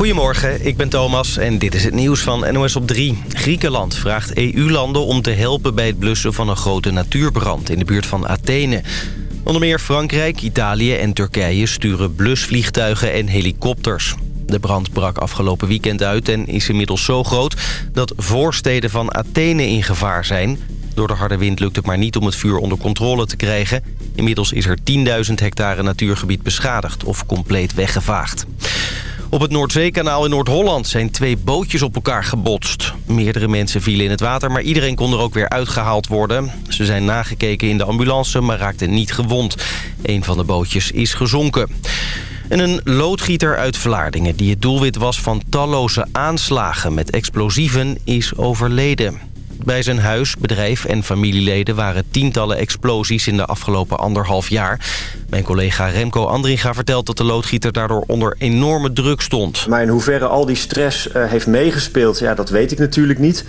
Goedemorgen, ik ben Thomas en dit is het nieuws van NOS op 3. Griekenland vraagt EU-landen om te helpen bij het blussen van een grote natuurbrand in de buurt van Athene. Onder meer Frankrijk, Italië en Turkije sturen blusvliegtuigen en helikopters. De brand brak afgelopen weekend uit en is inmiddels zo groot... dat voorsteden van Athene in gevaar zijn. Door de harde wind lukt het maar niet om het vuur onder controle te krijgen. Inmiddels is er 10.000 hectare natuurgebied beschadigd of compleet weggevaagd. Op het Noordzeekanaal in Noord-Holland zijn twee bootjes op elkaar gebotst. Meerdere mensen vielen in het water, maar iedereen kon er ook weer uitgehaald worden. Ze zijn nagekeken in de ambulance, maar raakten niet gewond. Een van de bootjes is gezonken. En een loodgieter uit Vlaardingen die het doelwit was van talloze aanslagen met explosieven is overleden. Bij zijn huis, bedrijf en familieleden waren tientallen explosies in de afgelopen anderhalf jaar. Mijn collega Remco Andringa vertelt dat de loodgieter daardoor onder enorme druk stond. Maar in hoeverre al die stress uh, heeft meegespeeld, ja, dat weet ik natuurlijk niet.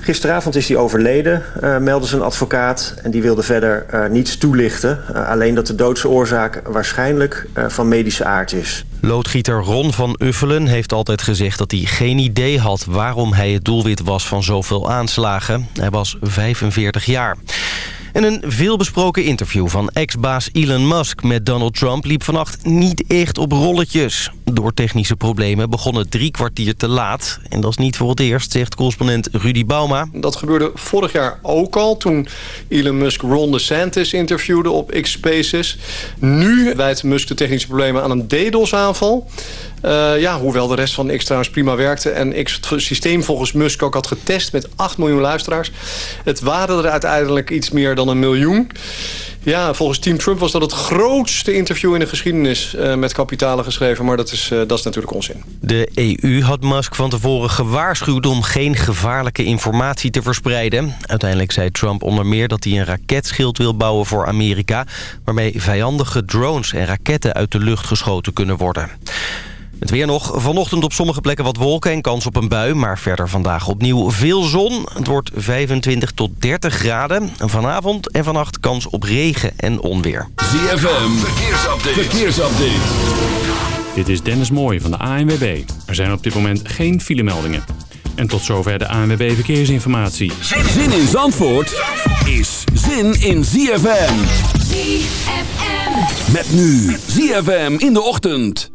Gisteravond is hij overleden, uh, meldde zijn advocaat. En die wilde verder uh, niets toelichten. alleen dat de doodsoorzaak waarschijnlijk van medische aard is. Loodgieter Ron van Uffelen heeft altijd gezegd dat hij geen idee had... waarom hij het doelwit was van zoveel aanslagen. Hij was 45 jaar. En een veelbesproken interview van ex-baas Elon Musk met Donald Trump liep vannacht niet echt op rolletjes. Door technische problemen begon het drie kwartier te laat. En dat is niet voor het eerst, zegt correspondent Rudy Bauma. Dat gebeurde vorig jaar ook al toen Elon Musk Ron DeSantis interviewde op X-Spaces. Nu wijt Musk de technische problemen aan een DDoS-aanval. Uh, ja, hoewel de rest van X trouwens prima werkte... en X het systeem volgens Musk ook had getest met 8 miljoen luisteraars. Het waren er uiteindelijk iets meer dan een miljoen. Ja, volgens Team Trump was dat het grootste interview in de geschiedenis uh, met kapitalen geschreven. Maar dat is, uh, dat is natuurlijk onzin. De EU had Musk van tevoren gewaarschuwd om geen gevaarlijke informatie te verspreiden. Uiteindelijk zei Trump onder meer dat hij een raketschild wil bouwen voor Amerika... waarmee vijandige drones en raketten uit de lucht geschoten kunnen worden. Het weer nog. Vanochtend op sommige plekken wat wolken en kans op een bui. Maar verder vandaag opnieuw veel zon. Het wordt 25 tot 30 graden. Vanavond en vannacht kans op regen en onweer. ZFM. Verkeersupdate. Verkeersupdate. Dit is Dennis Mooij van de ANWB. Er zijn op dit moment geen filemeldingen. En tot zover de ANWB Verkeersinformatie. Zin in Zandvoort is zin in ZFM. ZFM. Met nu ZFM in de ochtend.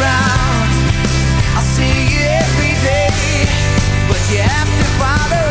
Around. I'll see you every day, but you have to follow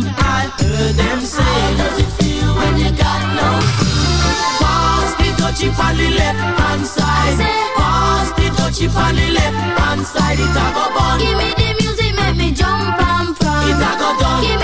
camp, I heard them say, How does it feel when you got no food? Pass the dutchie on the left hand side. Pass the dutchie on the left hand side. It a go bun. Give me the music, make me jump and from. It a go done.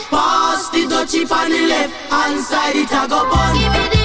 On the left hand side. It a go bun.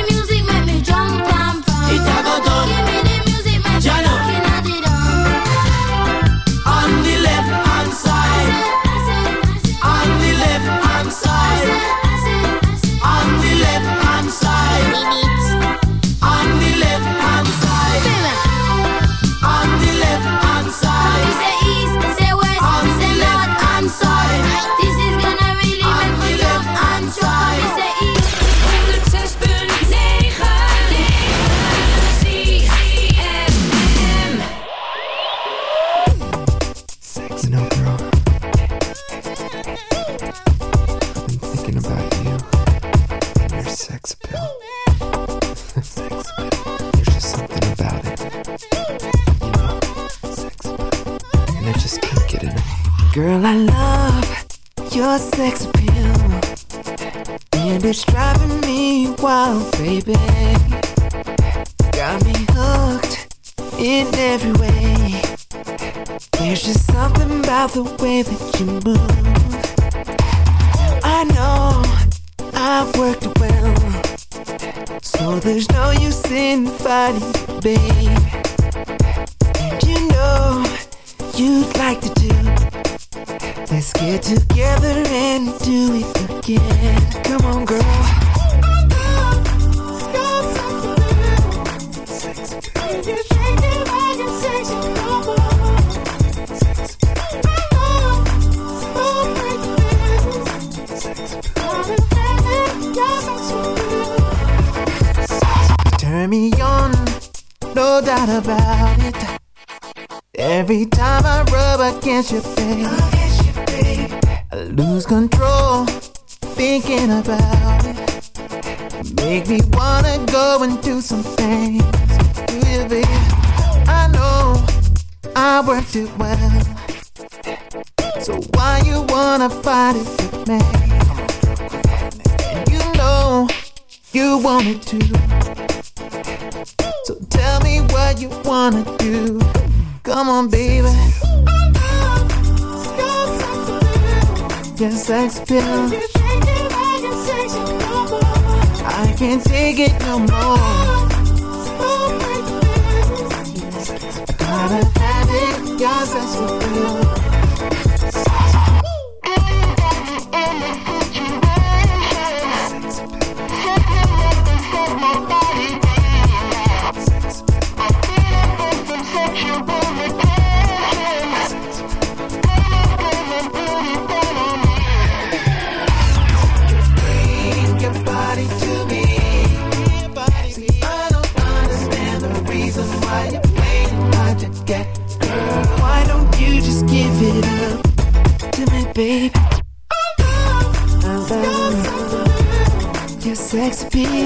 thinking about it make me wanna go and do some things. Do you, baby? I know I worked it well. So why you wanna fight it with me? And you know you want it to, So tell me what you wanna do. Come on, baby. Yes, sex pill can't take it no more. I gotta have it, yes, that's what recipe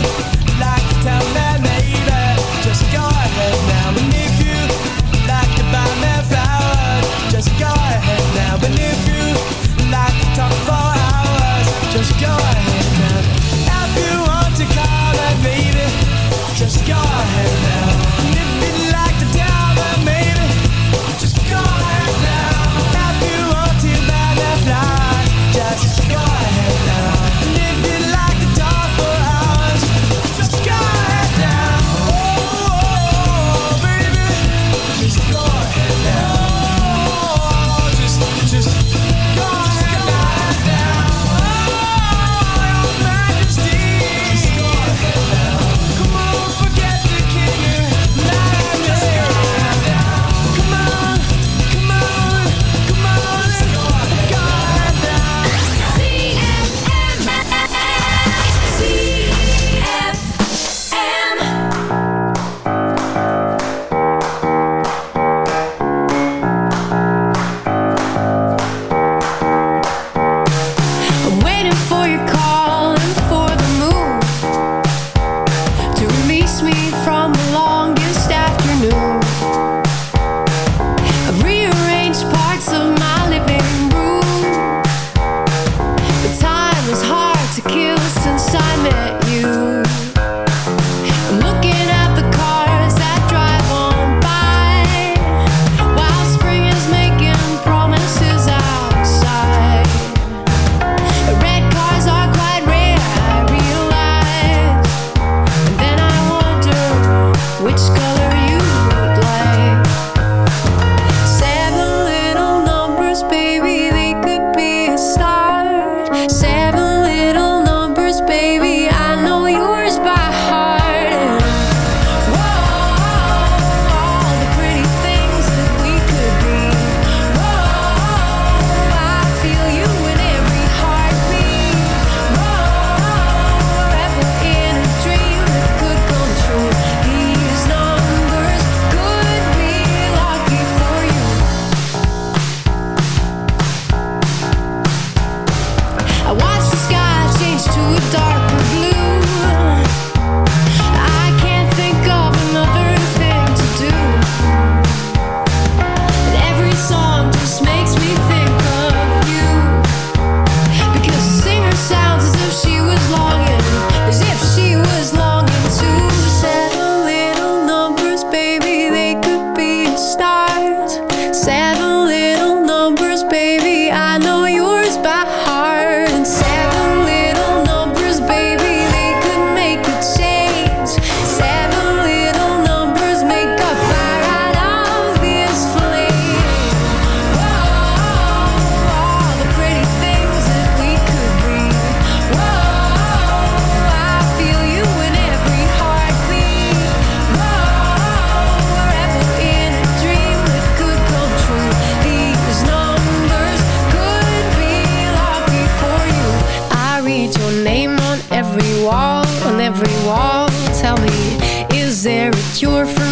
wall. Tell me, is there a cure for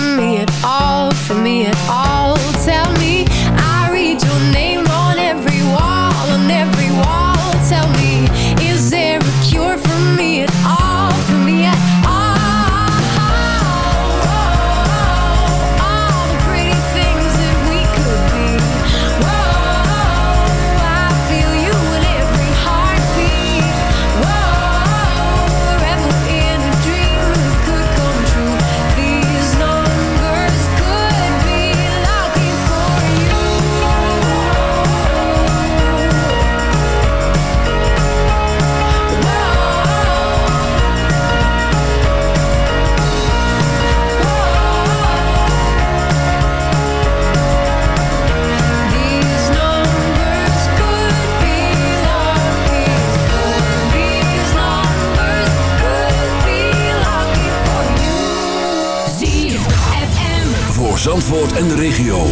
En de regio.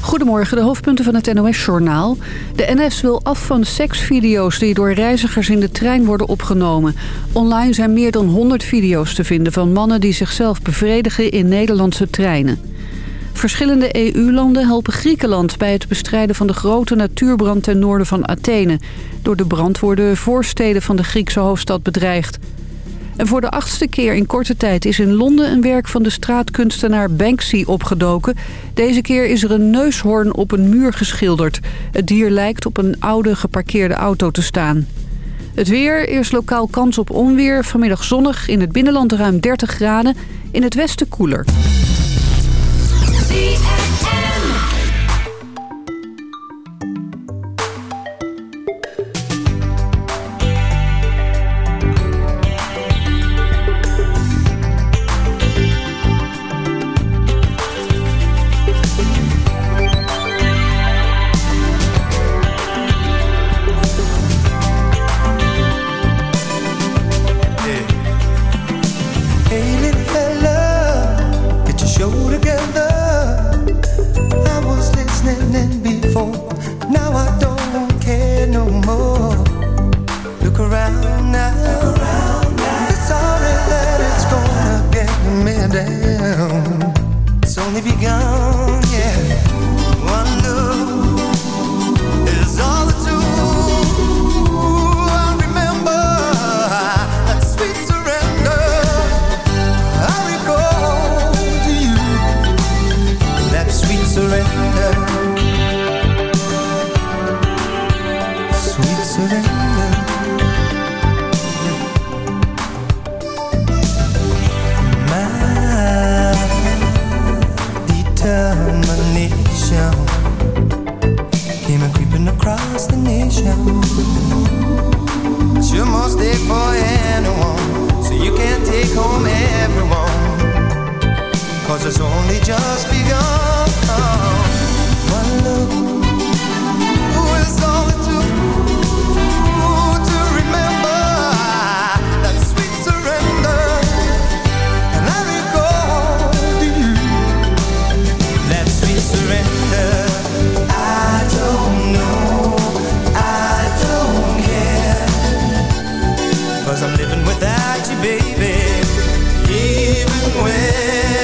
Goedemorgen, de hoofdpunten van het NOS-journaal. De NS wil af van seksvideo's die door reizigers in de trein worden opgenomen. Online zijn meer dan 100 video's te vinden van mannen die zichzelf bevredigen in Nederlandse treinen. Verschillende EU-landen helpen Griekenland bij het bestrijden van de grote natuurbrand ten noorden van Athene. Door de brand worden voorsteden van de Griekse hoofdstad bedreigd. En voor de achtste keer in korte tijd is in Londen een werk van de straatkunstenaar Banksy opgedoken. Deze keer is er een neushoorn op een muur geschilderd. Het dier lijkt op een oude geparkeerde auto te staan. Het weer, eerst lokaal kans op onweer. Vanmiddag zonnig, in het binnenland ruim 30 graden. In het westen koeler. Cause I'm living without you, baby. Even when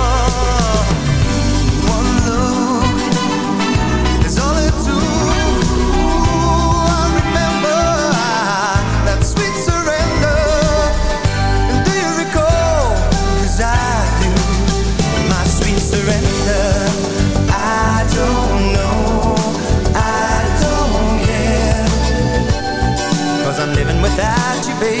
I'm living without you, baby.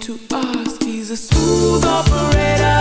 to us. He's a smooth operator.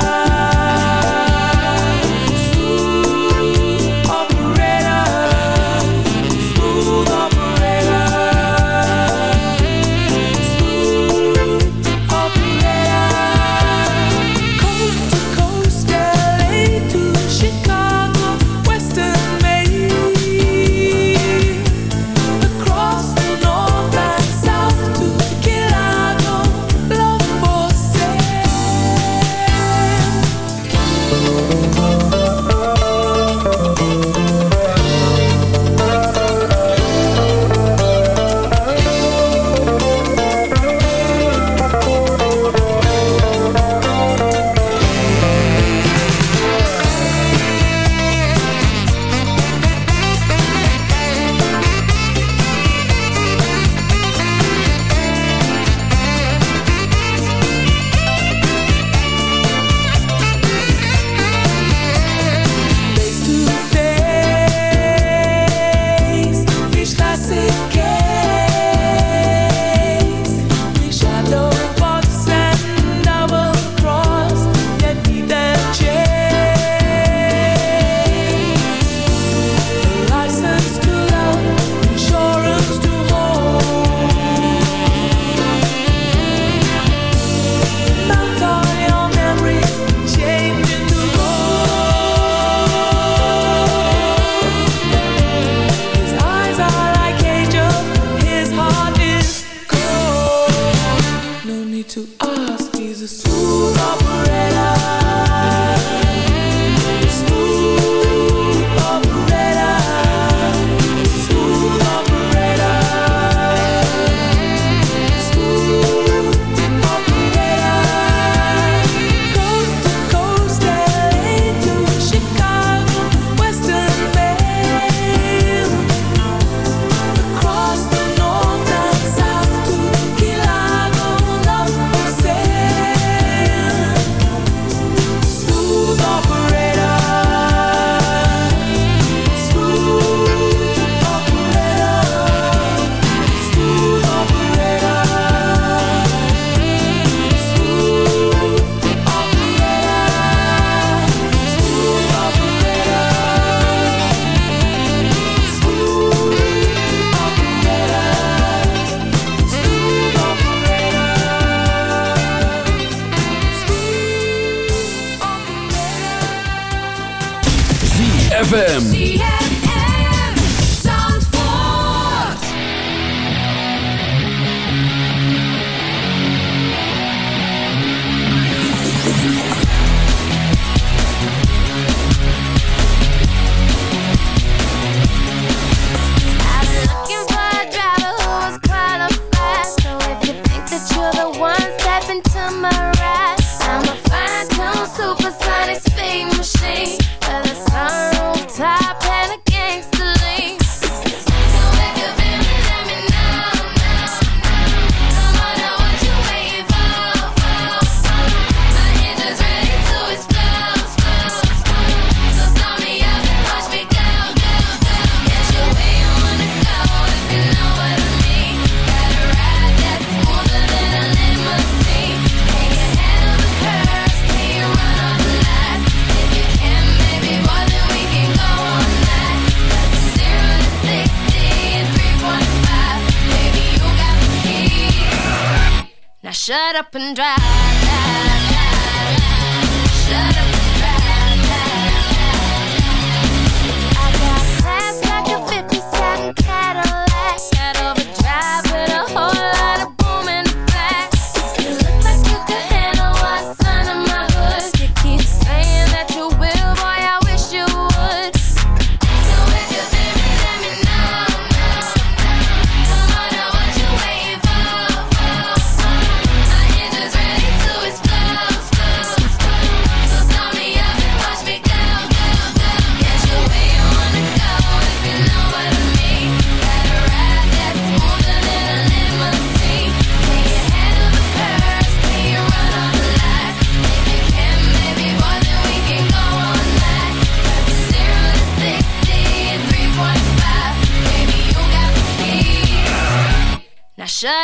shut up and drive.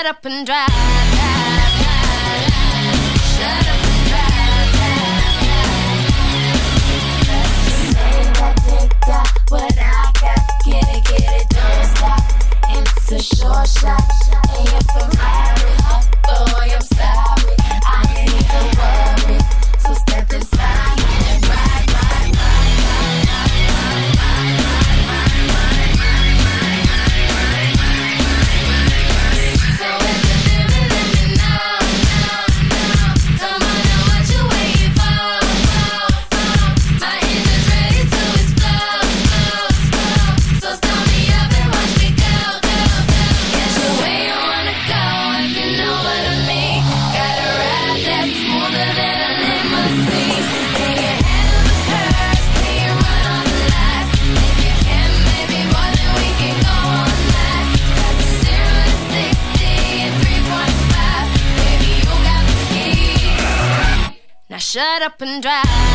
up and drive. shut up and drive.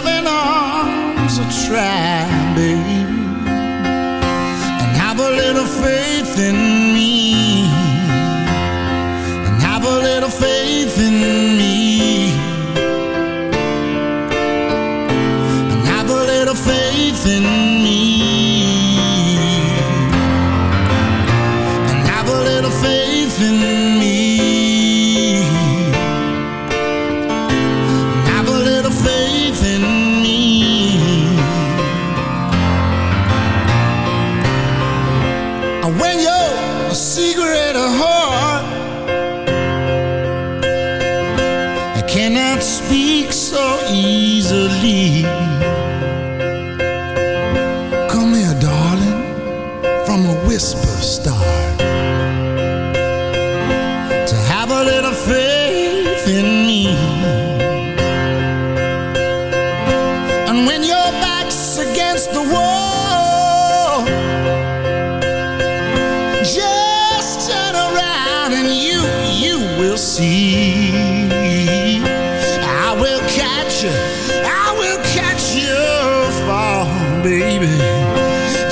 baby.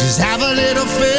Just have a little faith